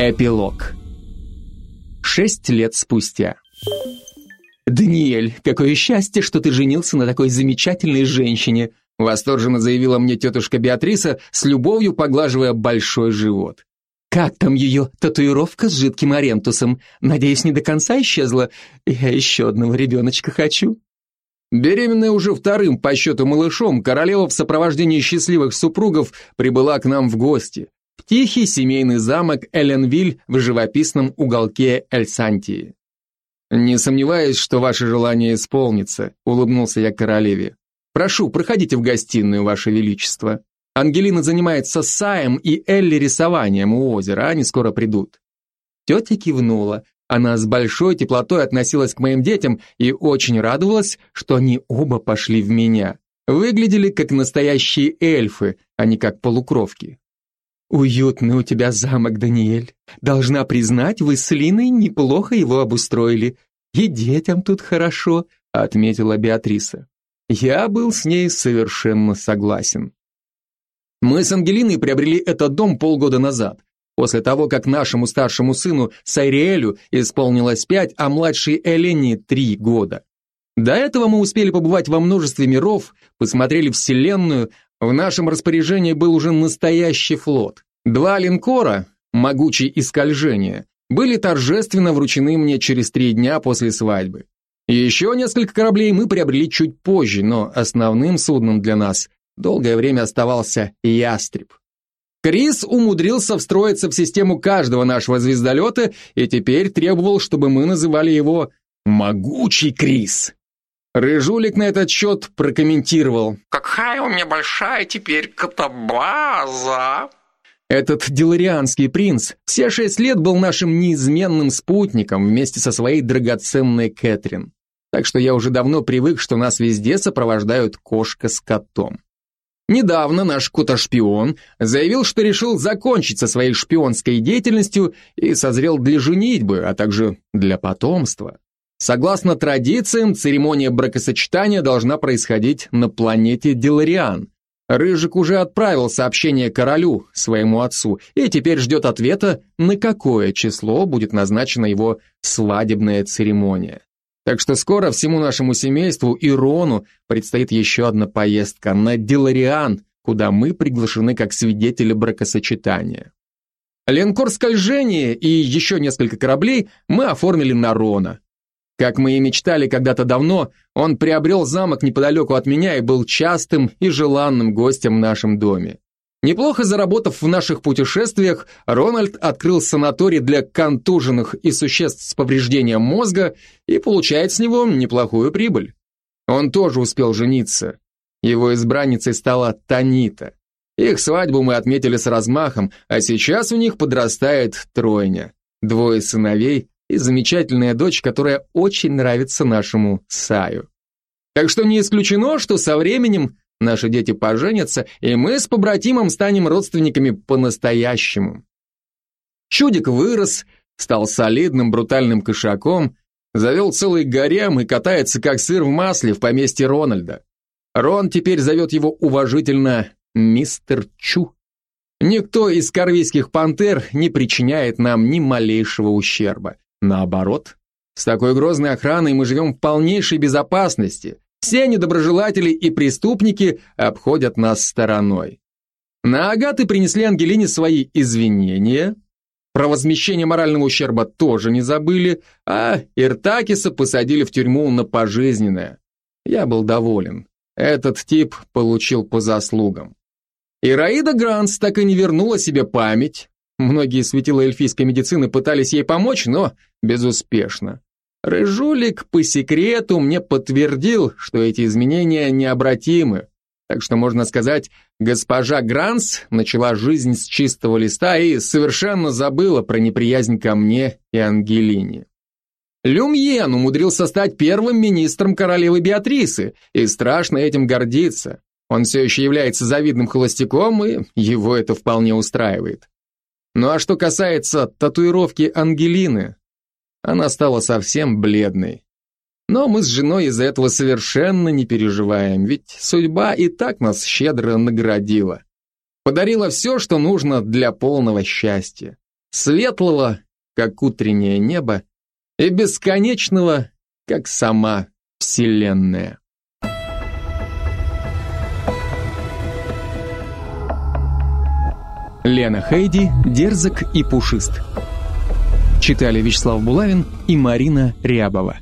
Эпилог. Шесть лет спустя. «Даниэль, какое счастье, что ты женился на такой замечательной женщине!» Восторженно заявила мне тетушка Беатриса, с любовью поглаживая большой живот. «Как там ее татуировка с жидким арентусом? Надеюсь, не до конца исчезла? Я еще одного ребеночка хочу». Беременная уже вторым по счету малышом, королева в сопровождении счастливых супругов прибыла к нам в гости тихий семейный замок Эленвиль в живописном уголке Эльсантии. «Не сомневаюсь, что ваше желание исполнится», — улыбнулся я королеве. «Прошу, проходите в гостиную, ваше величество. Ангелина занимается саем и Элли рисованием у озера, они скоро придут». Тетя кивнула. Она с большой теплотой относилась к моим детям и очень радовалась, что они оба пошли в меня. Выглядели как настоящие эльфы, а не как полукровки. «Уютный у тебя замок, Даниэль. Должна признать, вы с Линой неплохо его обустроили. И детям тут хорошо», — отметила Беатриса. Я был с ней совершенно согласен. Мы с Ангелиной приобрели этот дом полгода назад, после того, как нашему старшему сыну Сайриэлю исполнилось пять, а младшей Элене три года. До этого мы успели побывать во множестве миров, посмотрели Вселенную, в нашем распоряжении был уже настоящий флот. Два линкора, могучий и скольжение, были торжественно вручены мне через три дня после свадьбы. Еще несколько кораблей мы приобрели чуть позже, но основным судном для нас долгое время оставался «Ястреб». Крис умудрился встроиться в систему каждого нашего звездолета и теперь требовал, чтобы мы называли его «Могучий Крис». Рыжулик на этот счет прокомментировал. «Какая у меня большая теперь катабаза!» Этот деларианский принц все шесть лет был нашим неизменным спутником вместе со своей драгоценной Кэтрин. Так что я уже давно привык, что нас везде сопровождают кошка с котом. Недавно наш кота-шпион заявил, что решил закончить со своей шпионской деятельностью и созрел для женитьбы, а также для потомства. Согласно традициям, церемония бракосочетания должна происходить на планете Делариан. Рыжик уже отправил сообщение королю, своему отцу, и теперь ждет ответа, на какое число будет назначена его свадебная церемония. Так что скоро всему нашему семейству и Рону предстоит еще одна поездка на Делариан, куда мы приглашены как свидетели бракосочетания. Ленкор скольжения и еще несколько кораблей мы оформили на Рона. Как мы и мечтали когда-то давно, он приобрел замок неподалеку от меня и был частым и желанным гостем в нашем доме. Неплохо заработав в наших путешествиях, Рональд открыл санаторий для контуженных и существ с повреждением мозга и получает с него неплохую прибыль. Он тоже успел жениться. Его избранницей стала Танита. Их свадьбу мы отметили с размахом, а сейчас у них подрастает тройня. Двое сыновей и замечательная дочь, которая очень нравится нашему Саю. Так что не исключено, что со временем наши дети поженятся, и мы с побратимом станем родственниками по-настоящему. Чудик вырос, стал солидным брутальным кошаком, завел целый гарем и катается как сыр в масле в поместье Рональда. Рон теперь зовет его уважительно мистер Чу. Никто из корвийских пантер не причиняет нам ни малейшего ущерба. Наоборот, с такой грозной охраной мы живем в полнейшей безопасности. Все недоброжелатели и преступники обходят нас стороной. На Агаты принесли Ангелине свои извинения. Про возмещение морального ущерба тоже не забыли, а Иртакиса посадили в тюрьму на пожизненное. Я был доволен. Этот тип получил по заслугам. Ираида Гранс так и не вернула себе память, Многие светила эльфийской медицины пытались ей помочь, но безуспешно. Рыжулик по секрету мне подтвердил, что эти изменения необратимы. Так что можно сказать, госпожа Гранс начала жизнь с чистого листа и совершенно забыла про неприязнь ко мне и Ангелине. Люмьен умудрился стать первым министром королевы Беатрисы и страшно этим гордится. Он все еще является завидным холостяком, и его это вполне устраивает. Ну а что касается татуировки Ангелины, она стала совсем бледной. Но мы с женой из-за этого совершенно не переживаем, ведь судьба и так нас щедро наградила. Подарила все, что нужно для полного счастья. светлого, как утреннее небо, и бесконечного, как сама Вселенная. Лена Хейди, дерзок и пушист. Читали Вячеслав Булавин и Марина Рябова.